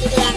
Bye.